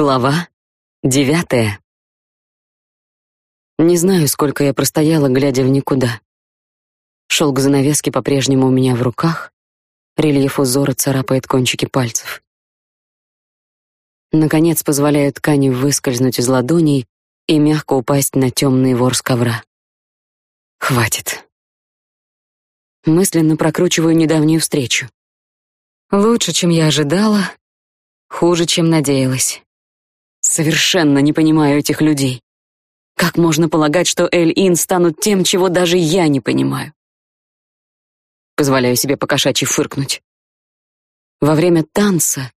Глава девятая. Не знаю, сколько я простояла, глядя в никуда. Шелк занавески по-прежнему у меня в руках, рельеф узора царапает кончики пальцев. Наконец позволяю ткани выскользнуть из ладоней и мягко упасть на темный ворс ковра. Хватит. Мысленно прокручиваю недавнюю встречу. Лучше, чем я ожидала, хуже, чем надеялась. Совершенно не понимаю этих людей. Как можно полагать, что Эль-Ин станут тем, чего даже я не понимаю? Позволяю себе покошачьи фыркнуть. Во время танца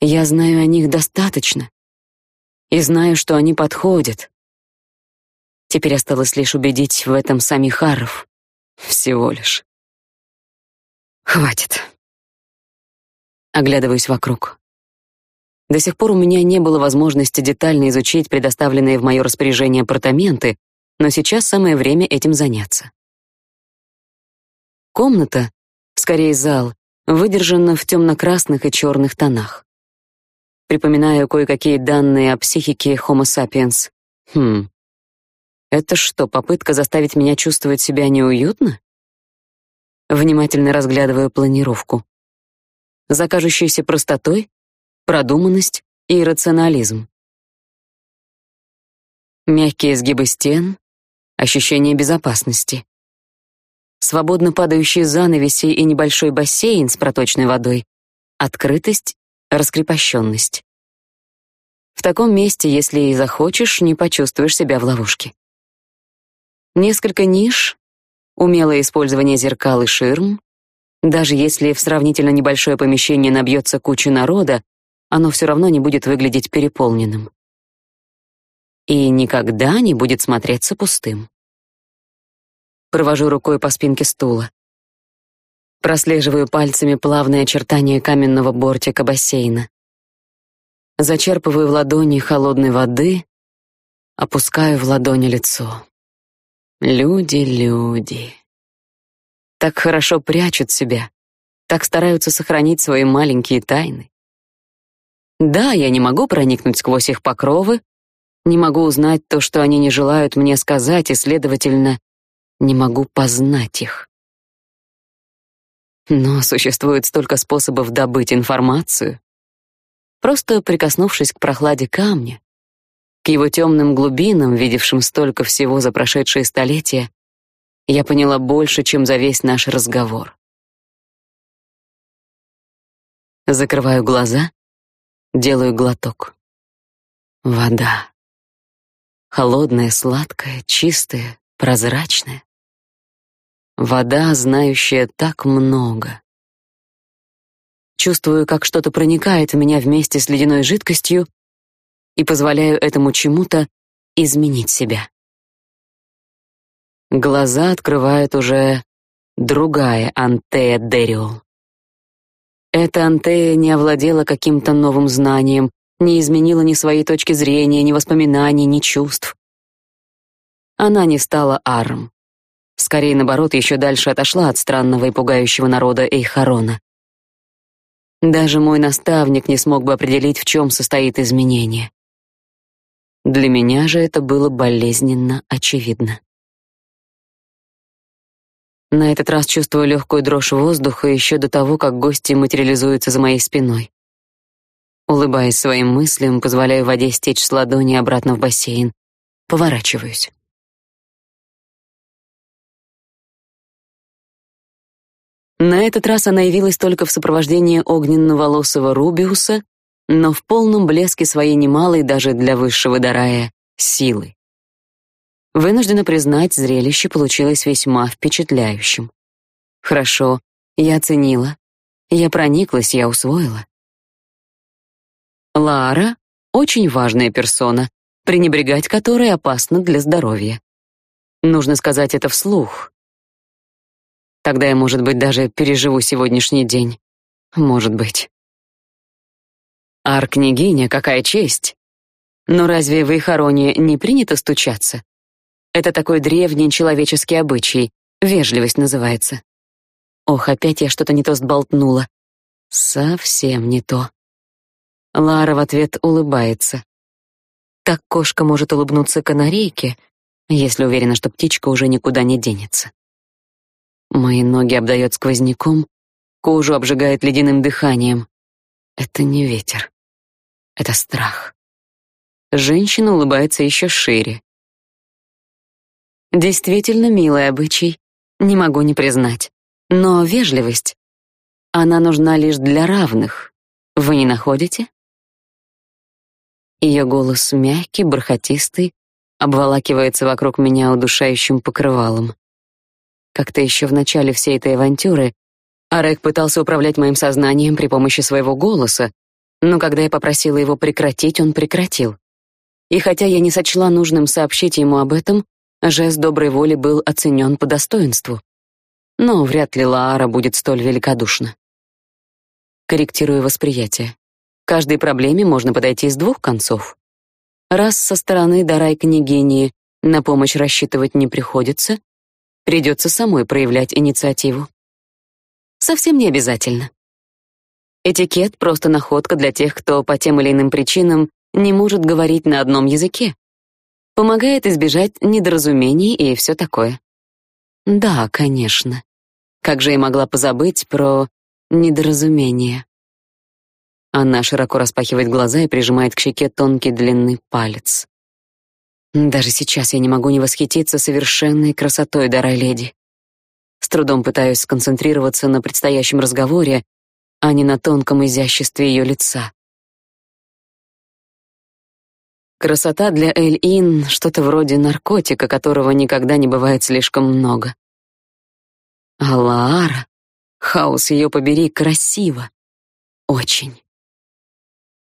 я знаю о них достаточно и знаю, что они подходят. Теперь осталось лишь убедить в этом самих Харов. Всего лишь. Хватит. Оглядываюсь вокруг. До сих пор у меня не было возможности детально изучить предоставленные в мое распоряжение апартаменты, но сейчас самое время этим заняться. Комната, скорее зал, выдержана в темно-красных и черных тонах. Припоминаю кое-какие данные о психике Homo sapiens. Хм. Это что, попытка заставить меня чувствовать себя неуютно? Внимательно разглядываю планировку. За кажущейся простотой продуманность и рационализм. Мягкие изгибы стен, ощущение безопасности. Свободно падающие занавеси и небольшой бассейн с проточной водой. Открытость, раскрепощенность. В таком месте, если и захочешь, не почувствуешь себя в ловушке. Несколько ниш, умелое использование зеркал и ширм. Даже если в сравнительно небольшое помещение набьется куча народа, оно все равно не будет выглядеть переполненным. И никогда не будет смотреться пустым. Провожу рукой по спинке стула. Прослеживаю пальцами плавные очертания каменного бортика бассейна. Зачерпываю в ладони холодной воды, опускаю в ладони лицо. Люди, люди. Так хорошо прячут себя, так стараются сохранить свои маленькие тайны. Да, я не могу проникнуть сквозь их покровы, не могу узнать то, что они не желают мне сказать, и, следовательно, не могу познать их. Но существует столько способов добыть информацию. Просто прикоснувшись к прохладе камня, к его темным глубинам, видевшим столько всего за прошедшие столетия, я поняла больше, чем за весь наш разговор. Закрываю глаза Делаю глоток. Вода. Холодная, сладкая, чистая, прозрачная. Вода, знающая так много. Чувствую, как что-то проникает в меня вместе с ледяной жидкостью и позволяю этому чему-то изменить себя. Глаза открывает уже другая Антея Дериол. Эта Антея не овладела каким-то новым знанием, не изменила ни своей точки зрения, ни воспоминаний, ни чувств. Она не стала Аром. Скорее, наоборот, еще дальше отошла от странного и пугающего народа Эйхарона. Даже мой наставник не смог бы определить, в чем состоит изменение. Для меня же это было болезненно очевидно. На этот раз чувствую легкую дрожь воздуха еще до того, как гости материализуются за моей спиной. Улыбаясь своим мыслям, позволяю воде стечь с ладони обратно в бассейн. Поворачиваюсь. На этот раз она явилась только в сопровождении огненно-волосого Рубиуса, но в полном блеске своей немалой даже для высшего дарая силы. Вынуждена признать, зрелище получилось весьма впечатляющим. Хорошо, я оценила. Я прониклась, я усвоила. Лара — очень важная персона, пренебрегать которой опасно для здоровья. Нужно сказать это вслух. Тогда я, может быть, даже переживу сегодняшний день. Может быть. Ар-княгиня, какая честь! Но разве в Ихароне не принято стучаться? Это такой древний человеческий обычай, вежливость называется. Ох, опять я что-то не то сболтнула. Совсем не то. Лара в ответ улыбается. Так кошка может улыбнуться канарейке, если уверена, что птичка уже никуда не денется. Мои ноги обдает сквозняком, кожу обжигает ледяным дыханием. Это не ветер. Это страх. Женщина улыбается еще шире. Действительно милый обычай, не могу не признать. Но вежливость, она нужна лишь для равных. Вы не находите? Ее голос мягкий, бархатистый, обволакивается вокруг меня удушающим покрывалом. Как-то еще в начале всей этой авантюры Арек пытался управлять моим сознанием при помощи своего голоса, но когда я попросила его прекратить, он прекратил. И хотя я не сочла нужным сообщить ему об этом, жест доброй воли был оценен по достоинству. Но вряд ли Лаара будет столь великодушна. Корректирую восприятие каждой проблеме можно подойти с двух концов. Раз со стороны дарай княгини на помощь рассчитывать не приходится, придется самой проявлять инициативу. Совсем не обязательно. Этикет просто находка для тех, кто по тем или иным причинам не может говорить на одном языке. Помогает избежать недоразумений и все такое. Да, конечно. Как же я могла позабыть про недоразумения? Она широко распахивает глаза и прижимает к щеке тонкий длинный палец. Даже сейчас я не могу не восхититься совершенной красотой дарой леди. С трудом пытаюсь сконцентрироваться на предстоящем разговоре, а не на тонком изяществе ее лица. Красота для Эль-Ин — что-то вроде наркотика, которого никогда не бывает слишком много. А Лаара, хаос ее побери, красиво. Очень.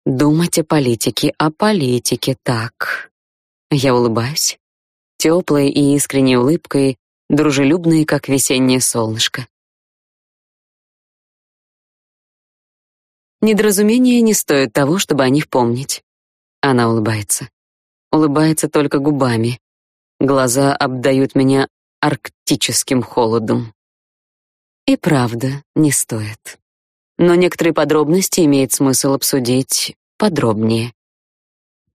Думать о политике, о политике так. Я улыбаюсь, теплой и искренней улыбкой, дружелюбной, как весеннее солнышко. Недоразумения не стоят того, чтобы о них помнить. Она улыбается. Улыбается только губами. Глаза обдают меня арктическим холодом. И правда, не стоит но некоторые подробности имеет смысл обсудить подробнее.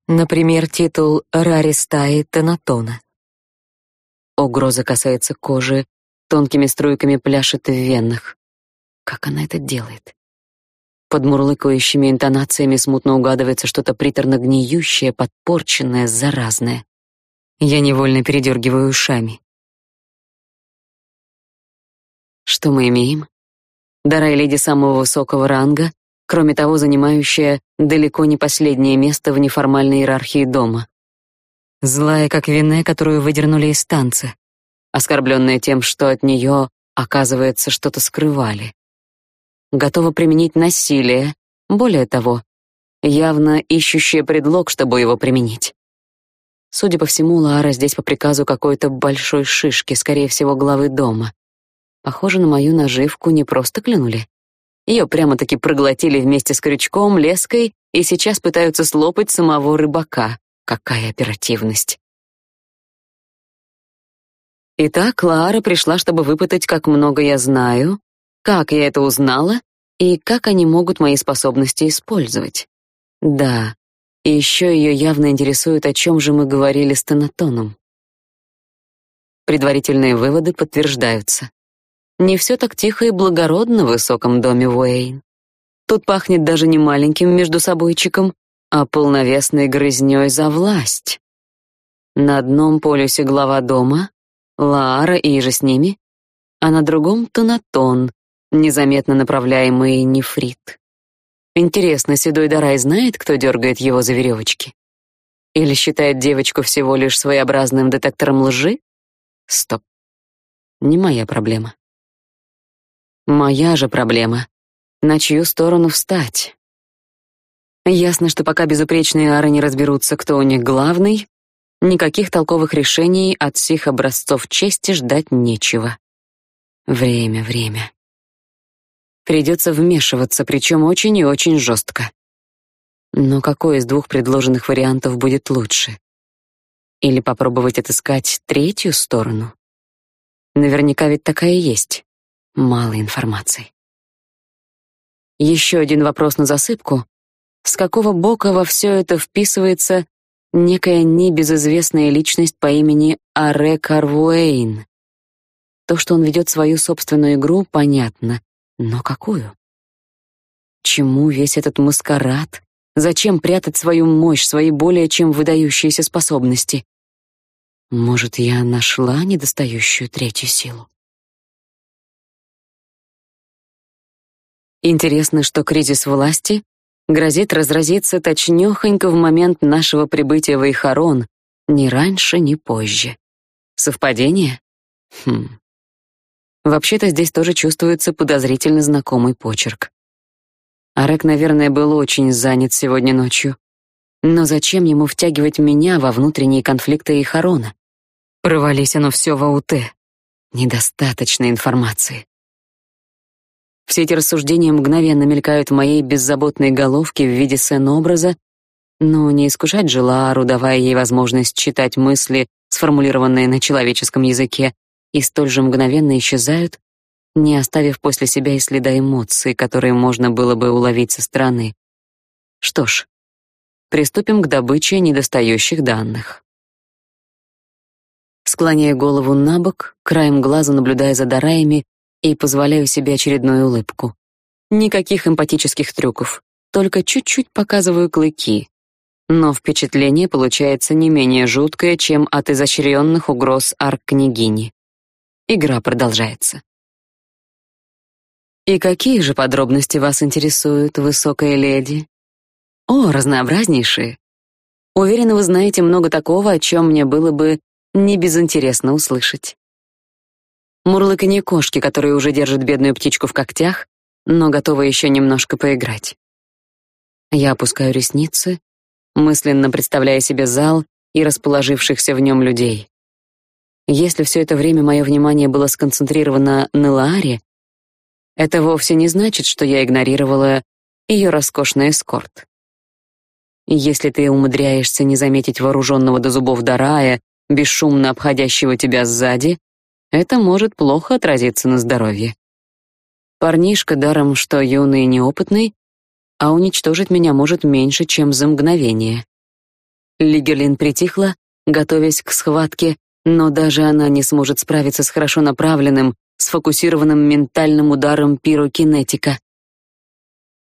Например, титул «Раристаи Тенатона». Угроза касается кожи, тонкими струйками пляшет в венах. Как она это делает? Под мурлыкающими интонациями смутно угадывается что-то приторно-гниющее, подпорченное, заразное. Я невольно передергиваю ушами. Что мы имеем? Дарай леди самого высокого ранга, кроме того, занимающая далеко не последнее место в неформальной иерархии дома. Злая, как вине, которую выдернули из танца, оскорбленная тем, что от нее, оказывается, что-то скрывали. Готова применить насилие, более того, явно ищущая предлог, чтобы его применить. Судя по всему, Лара здесь по приказу какой-то большой шишки, скорее всего, главы дома. Похоже, на мою наживку не просто клюнули. Ее прямо-таки проглотили вместе с крючком, леской и сейчас пытаются слопать самого рыбака. Какая оперативность. Итак, Лара пришла, чтобы выпытать, как много я знаю, как я это узнала и как они могут мои способности использовать. Да, и еще ее явно интересует, о чем же мы говорили с Тонатоном. Предварительные выводы подтверждаются. Не все так тихо и благородно в высоком доме Уэйн. Тут пахнет даже не маленьким между собойчиком, а полновесной грызнёй за власть. На одном полюсе глава дома, Лаара и же с ними, а на другом Тонатон, незаметно направляемый нефрит. Интересно, Седой Дарай знает, кто дергает его за веревочки? Или считает девочку всего лишь своеобразным детектором лжи? Стоп. Не моя проблема. Моя же проблема. На чью сторону встать? Ясно, что пока безупречные ары не разберутся, кто у них главный, никаких толковых решений от всех образцов чести ждать нечего. Время, время. Придется вмешиваться, причем очень и очень жестко. Но какой из двух предложенных вариантов будет лучше? Или попробовать отыскать третью сторону? Наверняка ведь такая есть. Мало информации. Еще один вопрос на засыпку. С какого бока во все это вписывается некая небезызвестная личность по имени Аре Карвуэйн? То, что он ведет свою собственную игру, понятно, но какую? Чему весь этот маскарад? Зачем прятать свою мощь, свои более чем выдающиеся способности? Может, я нашла недостающую третью силу? Интересно, что кризис власти грозит разразиться точнёхонько в момент нашего прибытия в Эйхарон, ни раньше, ни позже. Совпадение? Хм. Вообще-то здесь тоже чувствуется подозрительно знакомый почерк. Арек, наверное, был очень занят сегодня ночью. Но зачем ему втягивать меня во внутренние конфликты Ихарона? Провались оно все в АУТ. Недостаточно информации. Все эти рассуждения мгновенно мелькают в моей беззаботной головке в виде сцен-образа, но не искушать же Лару, давая ей возможность читать мысли, сформулированные на человеческом языке, и столь же мгновенно исчезают, не оставив после себя и следа эмоций, которые можно было бы уловить со стороны. Что ж, приступим к добыче недостающих данных. Склоняя голову набок, краем глаза наблюдая за дараями и позволяю себе очередную улыбку. Никаких эмпатических трюков, только чуть-чуть показываю клыки. Но впечатление получается не менее жуткое, чем от изощренных угроз арк-княгини. Игра продолжается. И какие же подробности вас интересуют, высокая леди? О, разнообразнейшие. Уверена, вы знаете много такого, о чем мне было бы не безинтересно услышать. Мурлыканье кошки, которая уже держит бедную птичку в когтях, но готова еще немножко поиграть. Я опускаю ресницы, мысленно представляя себе зал и расположившихся в нем людей. Если все это время мое внимание было сконцентрировано на Лааре, это вовсе не значит, что я игнорировала ее роскошный эскорт. Если ты умудряешься не заметить вооруженного до зубов Дарая, бесшумно обходящего тебя сзади, это может плохо отразиться на здоровье. Парнишка даром, что юный и неопытный, а уничтожить меня может меньше, чем за мгновение. Лигерлин притихла, готовясь к схватке, но даже она не сможет справиться с хорошо направленным, сфокусированным ментальным ударом пирокинетика.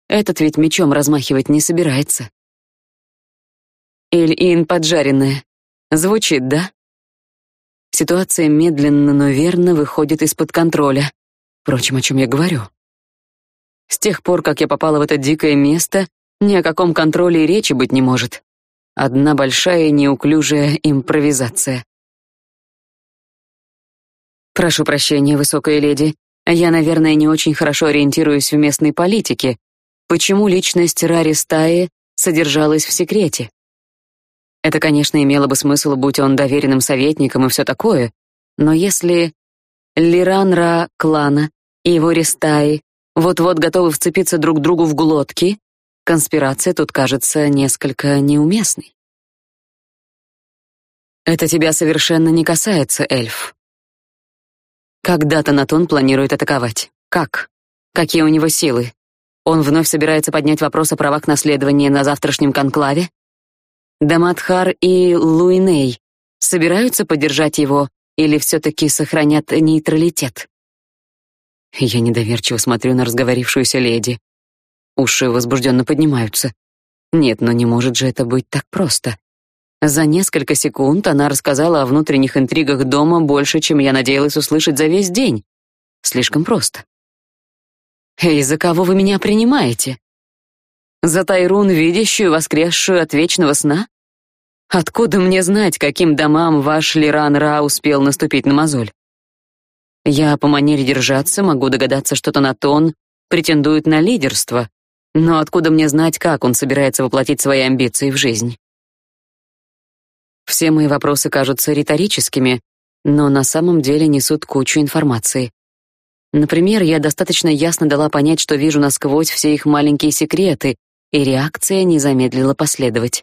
Этот ведь мечом размахивать не собирается. Эль-Ин поджаренная. Звучит, да? Ситуация медленно, но верно выходит из-под контроля. Впрочем, о чем я говорю? С тех пор, как я попала в это дикое место, ни о каком контроле и речи быть не может. Одна большая неуклюжая импровизация. Прошу прощения, высокая леди. Я, наверное, не очень хорошо ориентируюсь в местной политике. Почему личность Рари Стаи содержалась в секрете? Это, конечно, имело бы смысл, будь он доверенным советником и все такое, но если Лиранра клана и его Ристаи вот-вот готовы вцепиться друг другу в глотки, конспирация тут кажется несколько неуместной. Это тебя совершенно не касается, эльф. Когда Танатон планирует атаковать? Как? Какие у него силы? Он вновь собирается поднять вопрос о правах наследования на завтрашнем конклаве? Дамадхар и Луиней собираются поддержать его или все-таки сохранят нейтралитет? Я недоверчиво смотрю на разговорившуюся леди. Уши возбужденно поднимаются. Нет, но не может же это быть так просто. За несколько секунд она рассказала о внутренних интригах дома больше, чем я надеялась услышать за весь день. Слишком просто. «Эй, за кого вы меня принимаете? За Тайрун, видящую, воскресшую от вечного сна? Откуда мне знать, каким домам ваш Лиран Ра успел наступить на мозоль? Я по манере держаться могу догадаться, что Тонатон претендует на лидерство, но откуда мне знать, как он собирается воплотить свои амбиции в жизнь? Все мои вопросы кажутся риторическими, но на самом деле несут кучу информации. Например, я достаточно ясно дала понять, что вижу насквозь все их маленькие секреты, и реакция не замедлила последовать.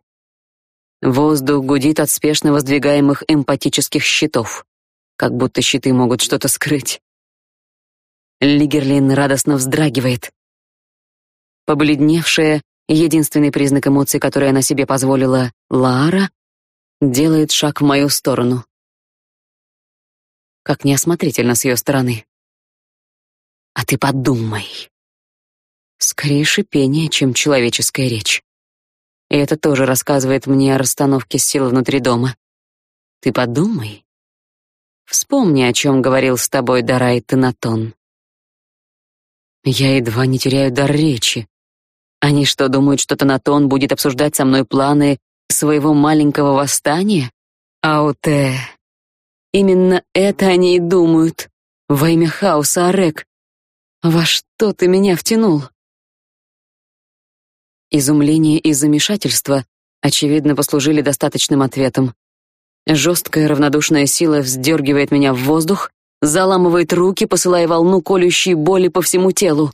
Воздух гудит от спешно воздвигаемых эмпатических щитов, как будто щиты могут что-то скрыть. Лигерлин радостно вздрагивает. Побледневшая единственный признак эмоций, который она себе позволила, Лара, делает шаг в мою сторону. Как неосмотрительно с ее стороны. А ты подумай. Скорее шипение, чем человеческая речь. И это тоже рассказывает мне о расстановке сил внутри дома. Ты подумай. Вспомни, о чем говорил с тобой Дарай Тенатон. Я едва не теряю дар речи. Они что, думают, что Тенатон будет обсуждать со мной планы своего маленького восстания? Ауте. Именно это они и думают. Во имя хаоса, Арек. Во что ты меня втянул? Изумление и замешательство, очевидно, послужили достаточным ответом. Жесткая равнодушная сила вздергивает меня в воздух, заламывает руки, посылая волну колющей боли по всему телу.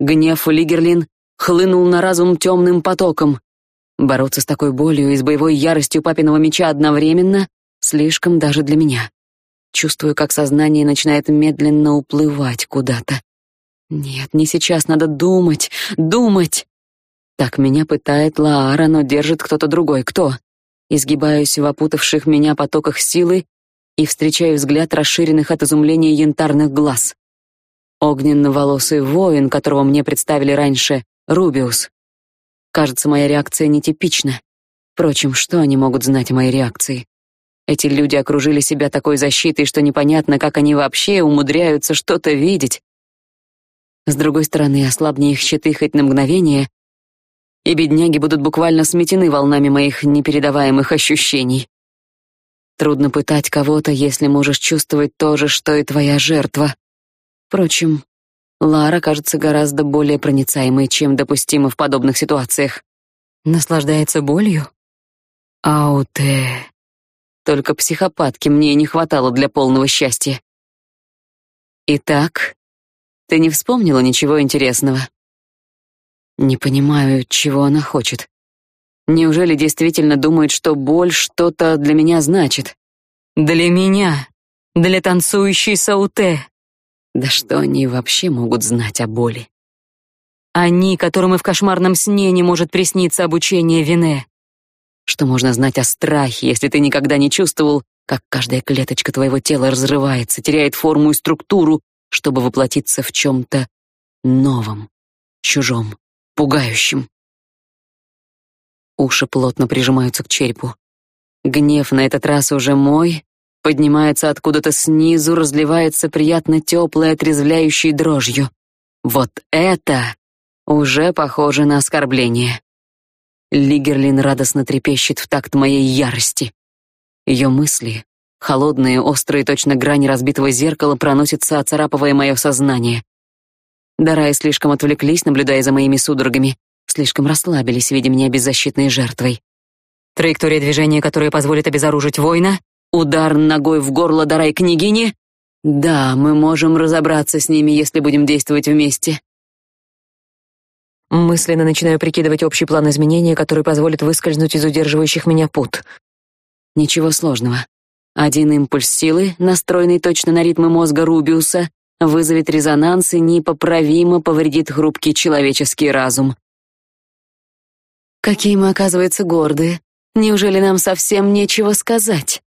Гнев Лигерлин хлынул на разум темным потоком. Бороться с такой болью и с боевой яростью папиного меча одновременно слишком даже для меня. Чувствую, как сознание начинает медленно уплывать куда-то. Нет, не сейчас, надо думать, думать. Так меня пытает Лаара, но держит кто-то другой. Кто? Изгибаюсь в опутавших меня потоках силы и встречаю взгляд расширенных от изумления янтарных глаз. Огненно-волосый воин, которого мне представили раньше, Рубиус. Кажется, моя реакция нетипична. Впрочем, что они могут знать о моей реакции? Эти люди окружили себя такой защитой, что непонятно, как они вообще умудряются что-то видеть. С другой стороны, ослабни их щиты хоть на мгновение, и бедняги будут буквально сметены волнами моих непередаваемых ощущений. Трудно пытать кого-то, если можешь чувствовать то же, что и твоя жертва. Впрочем, Лара кажется гораздо более проницаемой, чем допустимо в подобных ситуациях. Наслаждается болью? Ауте. Только психопатки мне не хватало для полного счастья. Итак, ты не вспомнила ничего интересного? Не понимаю, чего она хочет. Неужели действительно думает, что боль что-то для меня значит? Для меня, для танцующей Сауте. Да что они вообще могут знать о боли? Они, которым и в кошмарном сне не может присниться обучение Вине. Что можно знать о страхе, если ты никогда не чувствовал, как каждая клеточка твоего тела разрывается, теряет форму и структуру, чтобы воплотиться в чем-то новом, чужом пугающим. Уши плотно прижимаются к черепу. Гнев на этот раз уже мой, поднимается откуда-то снизу, разливается приятно теплой, отрезвляющей дрожью. Вот это уже похоже на оскорбление. Лигерлин радостно трепещет в такт моей ярости. Ее мысли, холодные, острые, точно грани разбитого зеркала, проносятся, оцарапывая мое сознание. Дараи слишком отвлеклись, наблюдая за моими судорогами, слишком расслабились, видя меня беззащитной жертвой. Траектория движения, которая позволит обезоружить воина, удар ногой в горло Дарай княгини. Да, мы можем разобраться с ними, если будем действовать вместе. Мысленно начинаю прикидывать общий план изменения, который позволит выскользнуть из удерживающих меня пут. Ничего сложного. Один импульс силы, настроенный точно на ритмы мозга Рубиуса, вызовет резонанс и непоправимо повредит хрупкий человеческий разум. Какие мы, оказывается, гордые. Неужели нам совсем нечего сказать?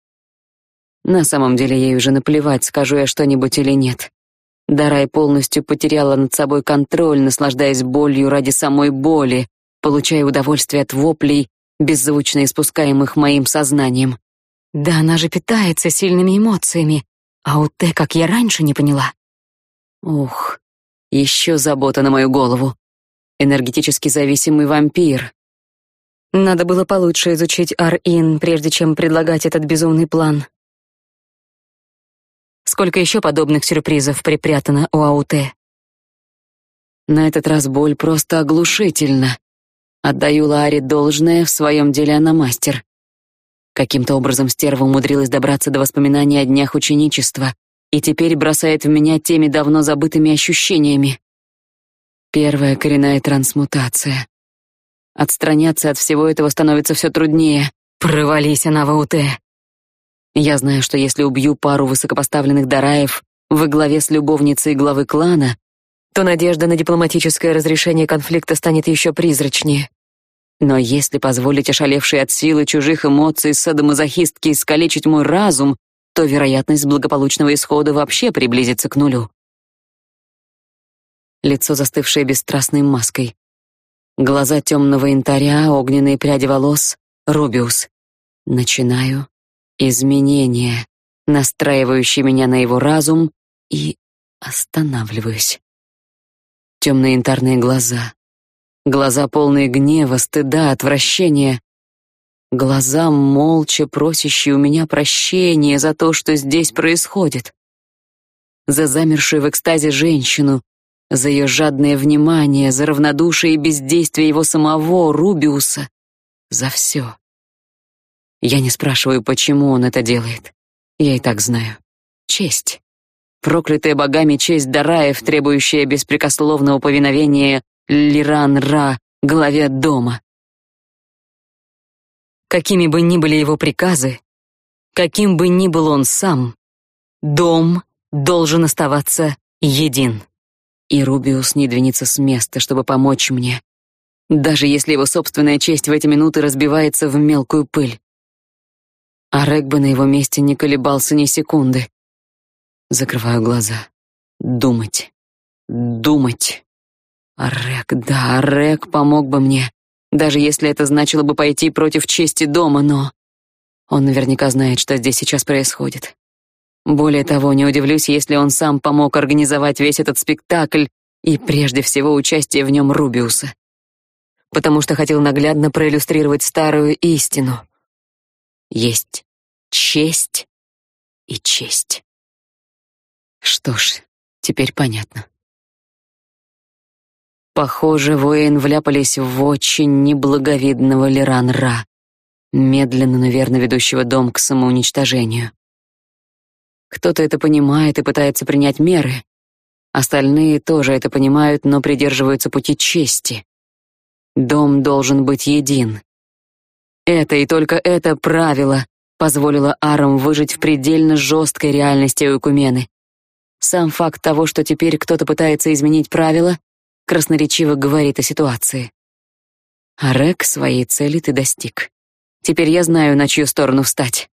На самом деле ей уже наплевать, скажу я что-нибудь или нет. Дарай полностью потеряла над собой контроль, наслаждаясь болью ради самой боли, получая удовольствие от воплей, беззвучно испускаемых моим сознанием. Да она же питается сильными эмоциями, а у Т, как я раньше не поняла. Ух, еще забота на мою голову. Энергетически зависимый вампир. Надо было получше изучить Ар-Ин, прежде чем предлагать этот безумный план. Сколько еще подобных сюрпризов припрятано у Ауте? На этот раз боль просто оглушительна. Отдаю Ларе должное, в своем деле она мастер. Каким-то образом стерва умудрилась добраться до воспоминаний о днях ученичества, и теперь бросает в меня теми давно забытыми ощущениями. Первая коренная трансмутация. Отстраняться от всего этого становится все труднее. Провались она в АУТ. Я знаю, что если убью пару высокопоставленных дараев во главе с любовницей главы клана, то надежда на дипломатическое разрешение конфликта станет еще призрачнее. Но если позволить ошалевшей от силы чужих эмоций садомазохистке искалечить мой разум, то вероятность благополучного исхода вообще приблизится к нулю. Лицо, застывшее бесстрастной маской. Глаза темного янтаря, огненные пряди волос, Рубиус. Начинаю изменения, настраивающие меня на его разум, и останавливаюсь. Темные янтарные глаза. Глаза полные гнева, стыда, отвращения. Глаза, молча просящие у меня прощения за то, что здесь происходит. За замершую в экстазе женщину, за ее жадное внимание, за равнодушие и бездействие его самого, Рубиуса, за все. Я не спрашиваю, почему он это делает. Я и так знаю. Честь. Проклятая богами честь Дараев, требующая беспрекословного повиновения Лиран-Ра, главе дома. Какими бы ни были его приказы, каким бы ни был он сам, дом должен оставаться един. И Рубиус не двинется с места, чтобы помочь мне, даже если его собственная честь в эти минуты разбивается в мелкую пыль. А Рэг на его месте не колебался ни секунды. Закрываю глаза. Думать. Думать. А да, Рэг помог бы мне, даже если это значило бы пойти против чести дома, но... Он наверняка знает, что здесь сейчас происходит. Более того, не удивлюсь, если он сам помог организовать весь этот спектакль и прежде всего участие в нем Рубиуса потому что хотел наглядно проиллюстрировать старую истину. Есть честь и честь. Что ж, теперь понятно. Похоже, воин вляпались в очень неблаговидного Лиран-Ра, медленно, но верно ведущего дом к самоуничтожению. Кто-то это понимает и пытается принять меры. Остальные тоже это понимают, но придерживаются пути чести. Дом должен быть един. Это и только это правило позволило Арам выжить в предельно жесткой реальности Уйкумены. Сам факт того, что теперь кто-то пытается изменить правила, красноречиво говорит о ситуации. А Рек своей цели ты достиг. Теперь я знаю, на чью сторону встать.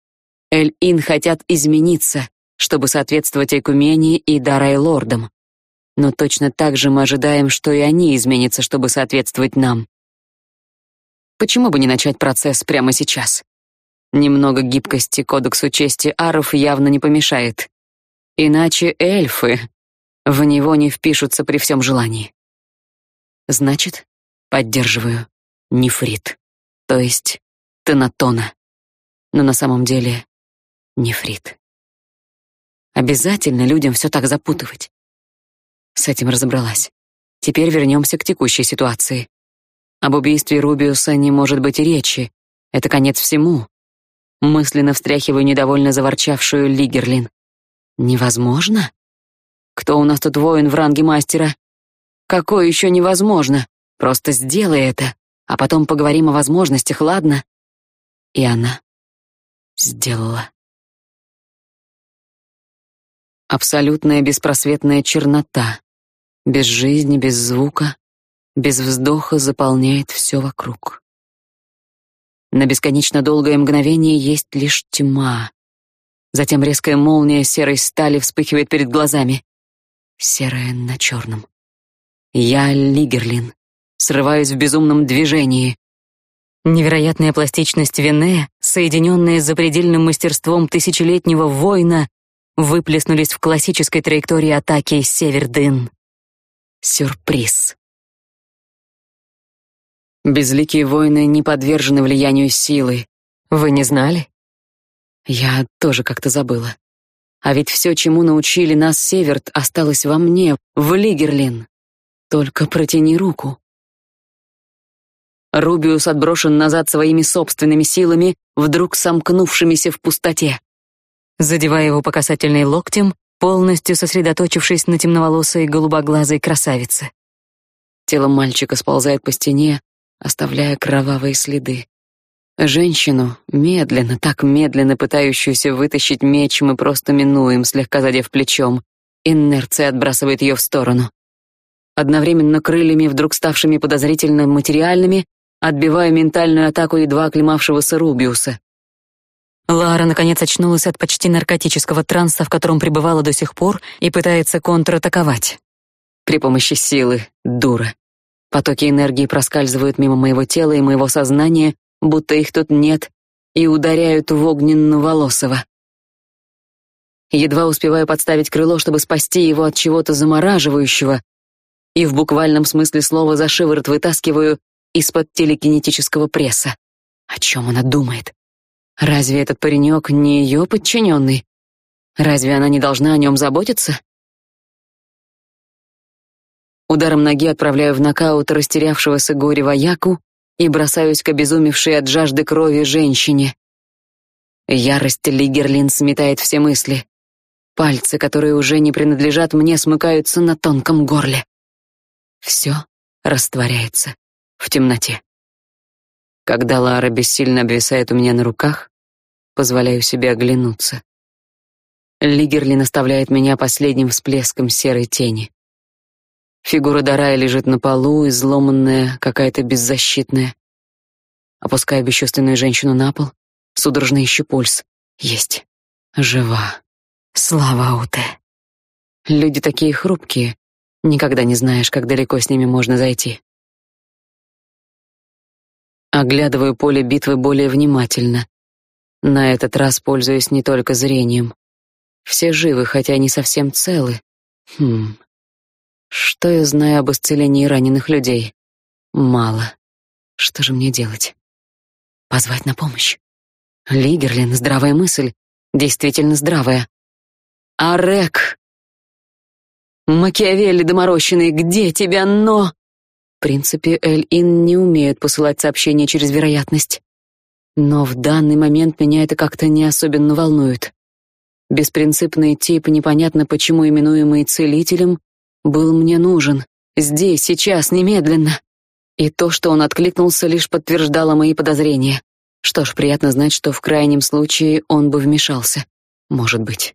Эль-Ин хотят измениться, чтобы соответствовать Экумене и Дарай-лордам. Но точно так же мы ожидаем, что и они изменятся, чтобы соответствовать нам. Почему бы не начать процесс прямо сейчас? Немного гибкости кодексу чести аров явно не помешает. Иначе эльфы в него не впишутся при всем желании. Значит, поддерживаю нефрит, то есть тонатона. Но на самом деле нефрит. Обязательно людям все так запутывать. С этим разобралась. Теперь вернемся к текущей ситуации. Об убийстве Рубиуса не может быть и речи. Это конец всему. Мысленно встряхиваю недовольно заворчавшую Лигерлин. Невозможно? Кто у нас тут воин в ранге мастера? Какое еще невозможно? Просто сделай это, а потом поговорим о возможностях, ладно? И она сделала. Абсолютная беспросветная чернота. Без жизни, без звука, без вздоха заполняет все вокруг. На бесконечно долгое мгновение есть лишь тьма. Затем резкая молния серой стали вспыхивает перед глазами. Серая на черном. Я Лигерлин. Срываюсь в безумном движении. Невероятная пластичность Вене, соединенная с запредельным мастерством тысячелетнего воина, выплеснулись в классической траектории атаки Севердын. Сюрприз. Безликие воины не подвержены влиянию силы. Вы не знали? Я тоже как-то забыла. А ведь все, чему научили нас Северт, осталось во мне, в Лигерлин. Только протяни руку. Рубиус отброшен назад своими собственными силами, вдруг сомкнувшимися в пустоте. Задевая его по касательной локтем, полностью сосредоточившись на темноволосой голубоглазой красавице. Тело мальчика сползает по стене, оставляя кровавые следы. Женщину, медленно, так медленно пытающуюся вытащить меч, мы просто минуем, слегка задев плечом. Инерция отбрасывает ее в сторону. одновременно крыльями, вдруг ставшими подозрительно материальными, отбивая ментальную атаку едва оклемавшегося Рубиуса. Лара наконец очнулась от почти наркотического транса, в котором пребывала до сих пор, и пытается контратаковать. При помощи силы, дура. Потоки энергии проскальзывают мимо моего тела и моего сознания, будто их тут нет, и ударяют в огненно-волосого. Едва успеваю подставить крыло, чтобы спасти его от чего-то замораживающего, и в буквальном смысле слова за шиворот вытаскиваю из-под телекинетического пресса. О чем она думает? Разве этот паренек не ее подчиненный? Разве она не должна о нем заботиться? Ударом ноги отправляю в нокаут растерявшегося горе вояку и бросаюсь к обезумевшей от жажды крови женщине. Ярость Лигерлин сметает все мысли. Пальцы, которые уже не принадлежат мне, смыкаются на тонком горле. Все растворяется в темноте. Когда Лара бессильно обвисает у меня на руках, позволяю себе оглянуться. Лигерлин оставляет меня последним всплеском серой тени. Фигура Дарая лежит на полу, изломанная, какая-то беззащитная. Опускаю бесчувственную женщину на пол, судорожно ищу пульс. Есть. Жива. Слава Ауте. Люди такие хрупкие. Никогда не знаешь, как далеко с ними можно зайти. Оглядываю поле битвы более внимательно. На этот раз пользуюсь не только зрением. Все живы, хотя не совсем целы. Хм. Что я знаю об исцелении раненых людей? Мало. Что же мне делать? Позвать на помощь. Лигерлин, здравая мысль, действительно здравая. Арек. Макиавелли доморощенный, где тебя, но... В принципе, Эль-Ин не умеют посылать сообщения через вероятность. Но в данный момент меня это как-то не особенно волнует. Беспринципный тип, непонятно почему именуемый целителем, был мне нужен. Здесь, сейчас, немедленно. И то, что он откликнулся, лишь подтверждало мои подозрения. Что ж, приятно знать, что в крайнем случае он бы вмешался. Может быть.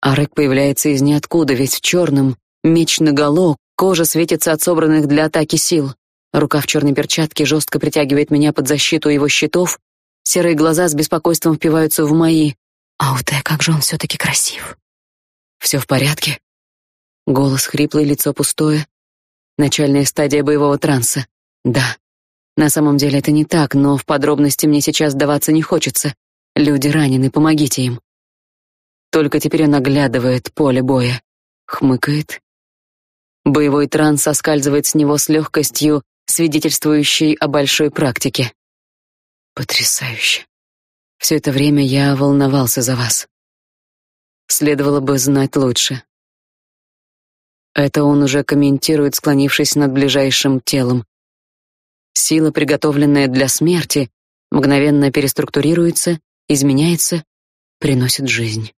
Арек появляется из ниоткуда, ведь в черном, меч наголо, кожа светится от собранных для атаки сил. Рука в черной перчатке жестко притягивает меня под защиту его щитов, серые глаза с беспокойством впиваются в мои. Ауте, как же он все-таки красив. Все в порядке? Голос хриплый, лицо пустое. Начальная стадия боевого транса. Да. На самом деле это не так, но в подробности мне сейчас даваться не хочется. Люди ранены, помогите им. Только теперь он оглядывает поле боя, хмыкает. Боевой транс соскальзывает с него с легкостью, свидетельствующей о большой практике. Потрясающе. Все это время я волновался за вас. Следовало бы знать лучше. Это он уже комментирует, склонившись над ближайшим телом. Сила, приготовленная для смерти, мгновенно переструктурируется, изменяется, приносит жизнь.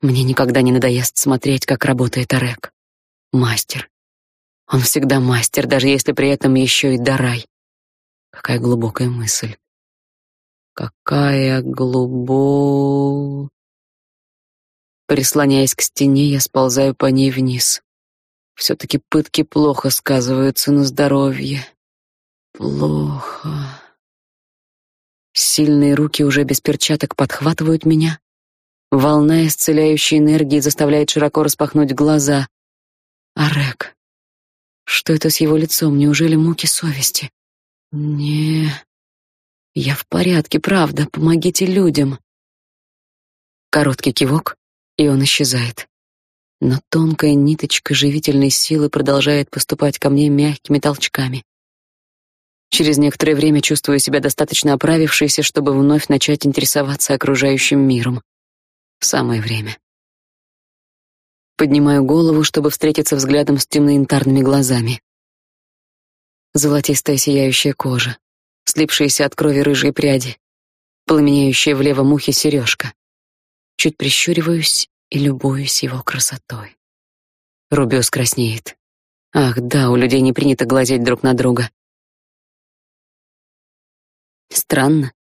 Мне никогда не надоест смотреть, как работает Арек. Мастер. Он всегда мастер, даже если при этом еще и дарай. Какая глубокая мысль. Какая глубо... Прислоняясь к стене, я сползаю по ней вниз. Все-таки пытки плохо сказываются на здоровье. Плохо. Сильные руки уже без перчаток подхватывают меня. Волна исцеляющей энергии заставляет широко распахнуть глаза. Арек. Что это с его лицом? Неужели муки совести? Не. Я в порядке, правда. Помогите людям. Короткий кивок, и он исчезает но тонкая ниточка живительной силы продолжает поступать ко мне мягкими толчками. Через некоторое время чувствую себя достаточно оправившейся, чтобы вновь начать интересоваться окружающим миром. Самое время. Поднимаю голову, чтобы встретиться взглядом с темно-янтарными глазами. Золотистая сияющая кожа, слипшиеся от крови рыжие пряди, пламенеющая в левом ухе сережка. Чуть прищуриваюсь и любуюсь его красотой. Рубиус краснеет. Ах, да, у людей не принято глазеть друг на друга. Странно.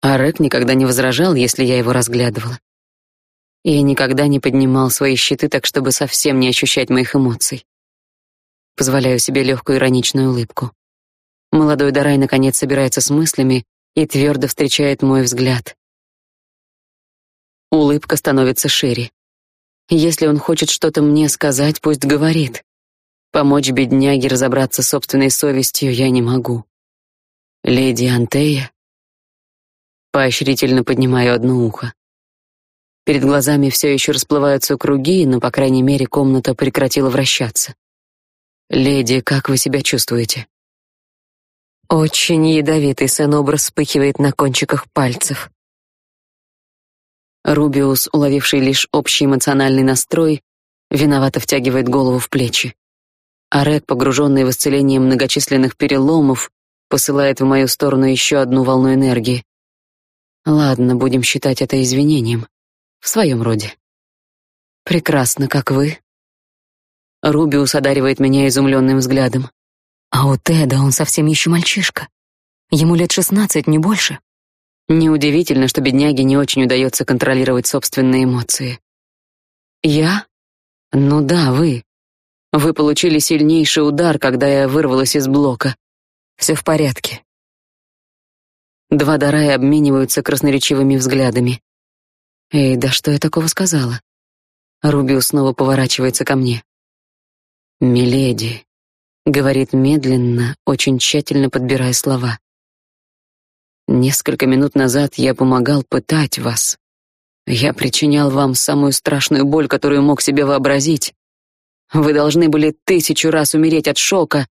А Рек никогда не возражал, если я его разглядывала. И никогда не поднимал свои щиты так, чтобы совсем не ощущать моих эмоций. Позволяю себе легкую ироничную улыбку. Молодой Дарай наконец собирается с мыслями и твердо встречает мой взгляд. Улыбка становится шире. Если он хочет что-то мне сказать, пусть говорит. Помочь бедняге разобраться с собственной совестью я не могу. Леди Антея поощрительно поднимаю одно ухо. Перед глазами все еще расплываются круги, но, по крайней мере, комната прекратила вращаться. «Леди, как вы себя чувствуете?» Очень ядовитый сон-образ вспыхивает на кончиках пальцев. Рубиус, уловивший лишь общий эмоциональный настрой, виновато втягивает голову в плечи. А Рек, погруженный в исцеление многочисленных переломов, посылает в мою сторону еще одну волну энергии. Ладно, будем считать это извинением. В своем роде. Прекрасно, как вы. Рубиус одаривает меня изумленным взглядом. А у Теда он совсем еще мальчишка. Ему лет шестнадцать, не больше. Неудивительно, что бедняге не очень удается контролировать собственные эмоции. Я? Ну да, вы. Вы получили сильнейший удар, когда я вырвалась из блока. Все в порядке. Два Дарая обмениваются красноречивыми взглядами. Эй, да что я такого сказала? Рубиус снова поворачивается ко мне. «Миледи», — говорит медленно, очень тщательно подбирая слова. «Несколько минут назад я помогал пытать вас. Я причинял вам самую страшную боль, которую мог себе вообразить. Вы должны были тысячу раз умереть от шока.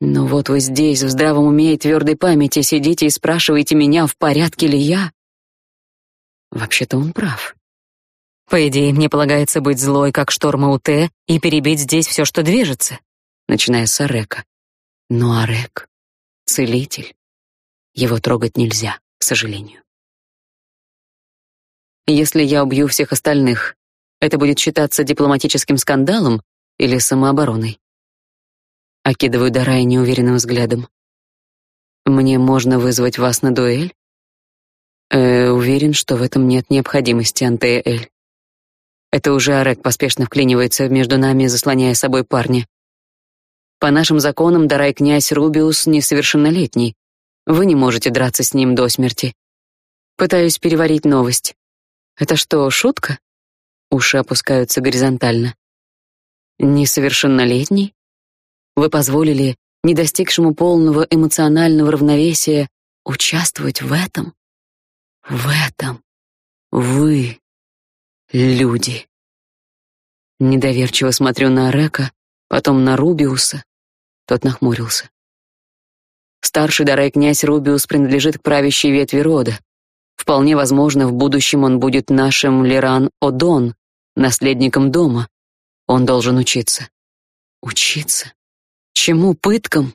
Но вот вы здесь, в здравом уме и твердой памяти, сидите и спрашиваете меня, в порядке ли я. Вообще-то он прав. По идее, мне полагается быть злой, как шторма УТ, и перебить здесь все, что движется, начиная с Арека. Но Арек — целитель. Его трогать нельзя, к сожалению. Если я убью всех остальных, это будет считаться дипломатическим скандалом или самообороной? Окидываю Дарая неуверенным взглядом. Мне можно вызвать вас на дуэль? Э, уверен, что в этом нет необходимости, Антеэль. Это уже Арек поспешно вклинивается между нами, заслоняя собой парня. По нашим законам Дарай князь Рубиус несовершеннолетний. Вы не можете драться с ним до смерти. Пытаюсь переварить новость. Это что, шутка? Уши опускаются горизонтально. Несовершеннолетний? Вы позволили не достигшему полного эмоционального равновесия участвовать в этом? В этом вы люди. Недоверчиво смотрю на Река, потом на Рубиуса. Тот нахмурился. Старший Дарай князь Рубиус принадлежит к правящей ветви рода. Вполне возможно, в будущем он будет нашим Леран Одон, наследником дома. Он должен учиться. Учиться? Чему пыткам?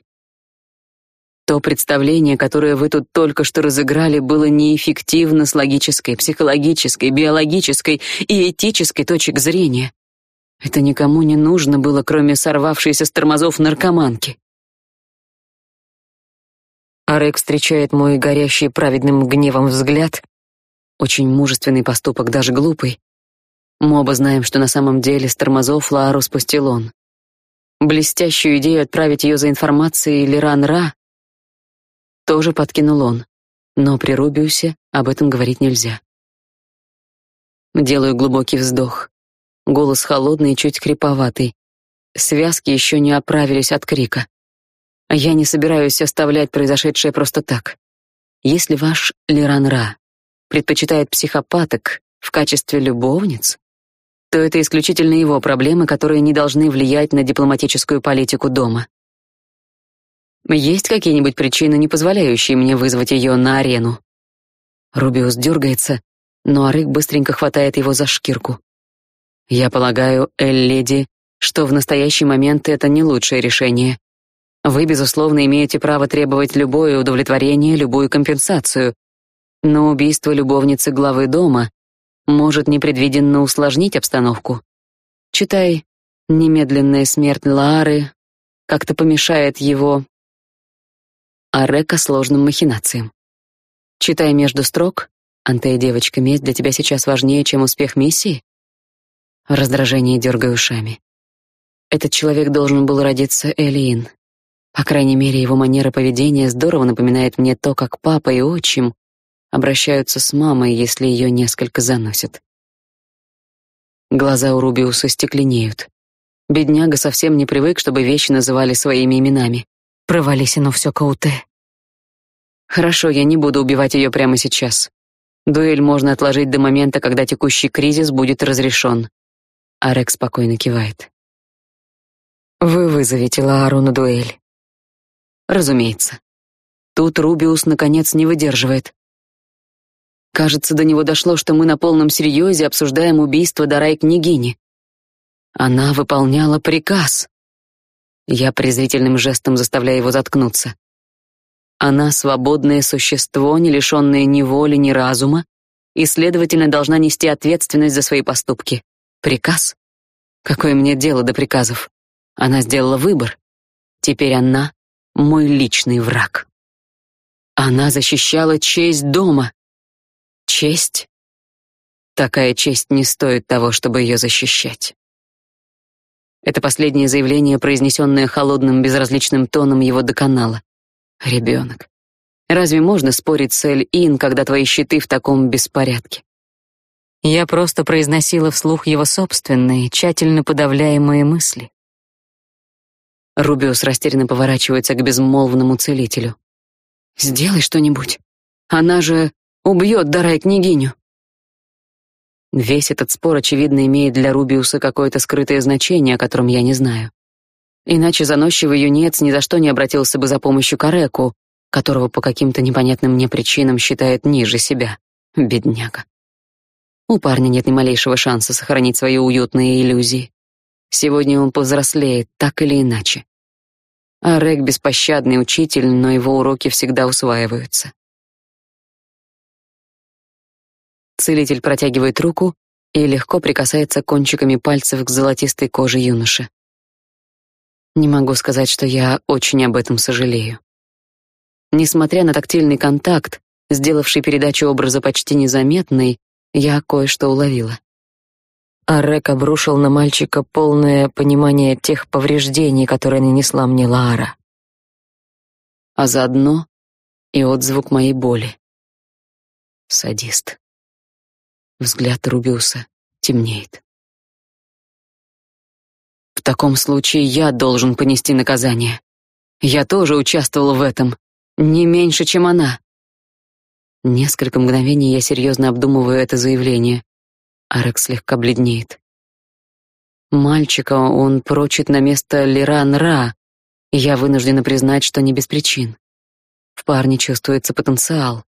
То представление, которое вы тут только что разыграли, было неэффективно с логической, психологической, биологической и этической точек зрения. Это никому не нужно было, кроме сорвавшейся с тормозов наркоманки. Арек встречает мой горящий праведным гневом взгляд. Очень мужественный поступок, даже глупый. Мы оба знаем, что на самом деле с тормозов Лару спустил он. Блестящую идею отправить ее за информацией Лиран-Ра тоже подкинул он, но при Рубиусе об этом говорить нельзя. Делаю глубокий вздох. Голос холодный и чуть криповатый. Связки еще не оправились от крика. Я не собираюсь оставлять произошедшее просто так. Если ваш Лиран-Ра предпочитает психопаток в качестве любовниц, то это исключительно его проблемы, которые не должны влиять на дипломатическую политику дома. Есть какие-нибудь причины, не позволяющие мне вызвать ее на арену? Рубиус дергается, но Арык быстренько хватает его за шкирку. Я полагаю, Эль-леди, что в настоящий момент это не лучшее решение. Вы, безусловно, имеете право требовать любое удовлетворение, любую компенсацию. Но убийство любовницы главы дома может непредвиденно усложнить обстановку. Читай, немедленная смерть Лары как-то помешает его а Река сложным махинациям. Читай между строк, Антея, девочка, месть для тебя сейчас важнее, чем успех миссии? В раздражении дергаю ушами. Этот человек должен был родиться Элин. По крайней мере, его манера поведения здорово напоминает мне то, как папа и отчим обращаются с мамой, если ее несколько заносят. Глаза у Рубиуса стекленеют. Бедняга совсем не привык, чтобы вещи называли своими именами. Провались оно все кауте. Хорошо, я не буду убивать ее прямо сейчас. Дуэль можно отложить до момента, когда текущий кризис будет разрешен. Арек спокойно кивает. Вы вызовете Лаару на дуэль. Разумеется. Тут Рубиус наконец не выдерживает. Кажется, до него дошло, что мы на полном серьезе обсуждаем убийство Дарай княгини. Она выполняла приказ. Я презрительным жестом заставляю его заткнуться. Она свободное существо, не лишенное ни воли, ни разума, и, следовательно, должна нести ответственность за свои поступки. Приказ? Какое мне дело до приказов? Она сделала выбор. Теперь она мой личный враг. Она защищала честь дома. Честь? Такая честь не стоит того, чтобы ее защищать. Это последнее заявление, произнесенное холодным, безразличным тоном, его доконало. Ребенок. Разве можно спорить с Эль-Ин, когда твои щиты в таком беспорядке? Я просто произносила вслух его собственные, тщательно подавляемые мысли. Рубиус растерянно поворачивается к безмолвному целителю. «Сделай что-нибудь. Она же убьет Дарай княгиню». Весь этот спор, очевидно, имеет для Рубиуса какое-то скрытое значение, о котором я не знаю. Иначе заносчивый юнец ни за что не обратился бы за помощью к Ареку, которого по каким-то непонятным мне причинам считает ниже себя. Бедняга. У парня нет ни малейшего шанса сохранить свои уютные иллюзии. Сегодня он повзрослеет, так или иначе. Арек беспощадный учитель, но его уроки всегда усваиваются. Целитель протягивает руку и легко прикасается кончиками пальцев к золотистой коже юноши. Не могу сказать, что я очень об этом сожалею. Несмотря на тактильный контакт, сделавший передачу образа почти незаметной, я кое-что уловила. Арек обрушил на мальчика полное понимание тех повреждений, которые нанесла мне Лара. А заодно и отзвук моей боли. Садист. Взгляд Рубиуса темнеет. В таком случае я должен понести наказание. Я тоже участвовал в этом, не меньше, чем она. Несколько мгновений я серьезно обдумываю это заявление. Арек слегка бледнеет. Мальчика он прочит на место Лиран Ра, и я вынуждена признать, что не без причин. В парне чувствуется потенциал.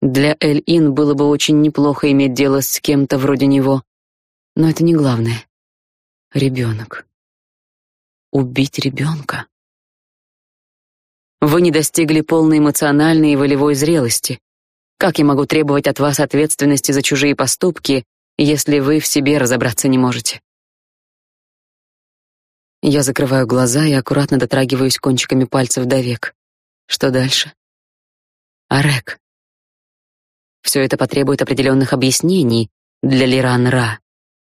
Для Эль-Ин было бы очень неплохо иметь дело с кем-то вроде него, но это не главное. Ребенок. Убить ребенка. Вы не достигли полной эмоциональной и волевой зрелости. Как я могу требовать от вас ответственности за чужие поступки, если вы в себе разобраться не можете. Я закрываю глаза и аккуратно дотрагиваюсь кончиками пальцев до век. Что дальше? Арек. Все это потребует определенных объяснений для Лиран Ра.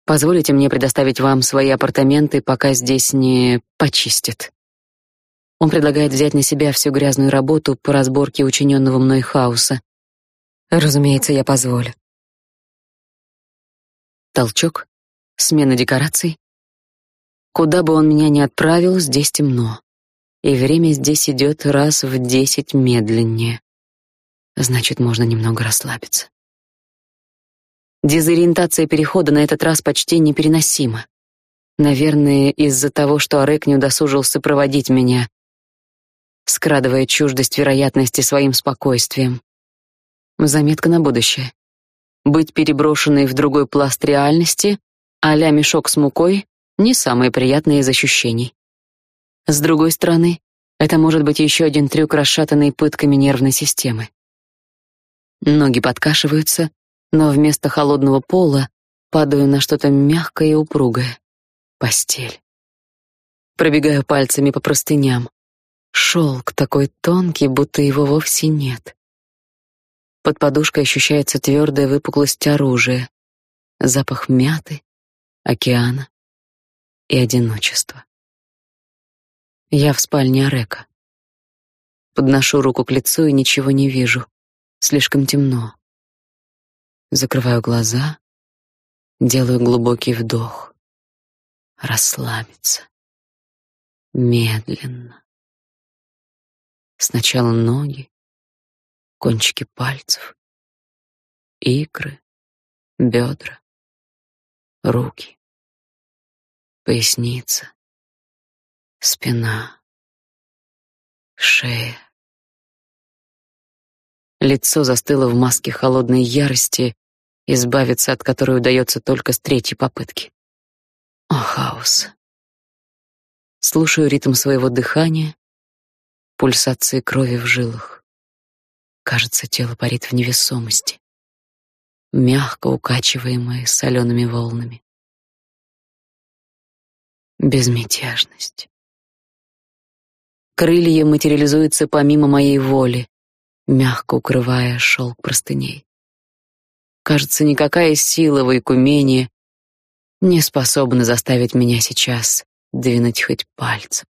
Позволите мне предоставить вам свои апартаменты, пока здесь не почистят. Он предлагает взять на себя всю грязную работу по разборке учиненного мной хаоса. Разумеется, я позволю. Толчок, смена декораций. Куда бы он меня ни отправил, здесь темно. И время здесь идет раз в десять медленнее. Значит, можно немного расслабиться. Дезориентация перехода на этот раз почти непереносима. Наверное, из-за того, что Арек не удосужился проводить меня, скрадывая чуждость вероятности своим спокойствием. Заметка на будущее быть переброшенной в другой пласт реальности, а-ля мешок с мукой, не самое приятное из ощущений. С другой стороны, это может быть еще один трюк расшатанной пытками нервной системы. Ноги подкашиваются, но вместо холодного пола падаю на что-то мягкое и упругое. Постель. Пробегаю пальцами по простыням. Шелк такой тонкий, будто его вовсе нет. Под подушкой ощущается твердая выпуклость оружия, запах мяты, океана. и одиночество. Я в спальне Арека. Подношу руку к лицу и ничего не вижу. Слишком темно. Закрываю глаза, делаю глубокий вдох. Расслабиться. Медленно. Сначала ноги, кончики пальцев, икры, бедра, руки, поясница, спина, шея. Лицо застыло в маске холодной ярости, избавиться от которой удается только с третьей попытки. О, хаос. Слушаю ритм своего дыхания, пульсации крови в жилах. Кажется, тело парит в невесомости, мягко укачиваемое солеными волнами. Безмятежность. Крылья материализуются помимо моей воли, мягко укрывая шелк простыней. Кажется, никакая сила в икумении не способна заставить меня сейчас двинуть хоть пальцем.